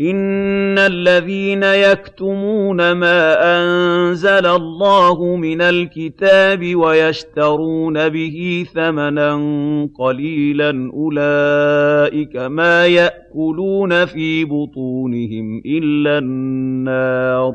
إِنَّ الَّذِينَ يَكْتُمُونَ مَا أَنزَلَ اللَّهُ مِنَ الْكِتَابِ وَيَشْتَرُونَ بِهِ ثَمَنًا قَلِيلًا أُولَٰئِكَ مَا يَأْكُلُونَ فِي بُطُونِهِمْ إِلَّا النَّارَ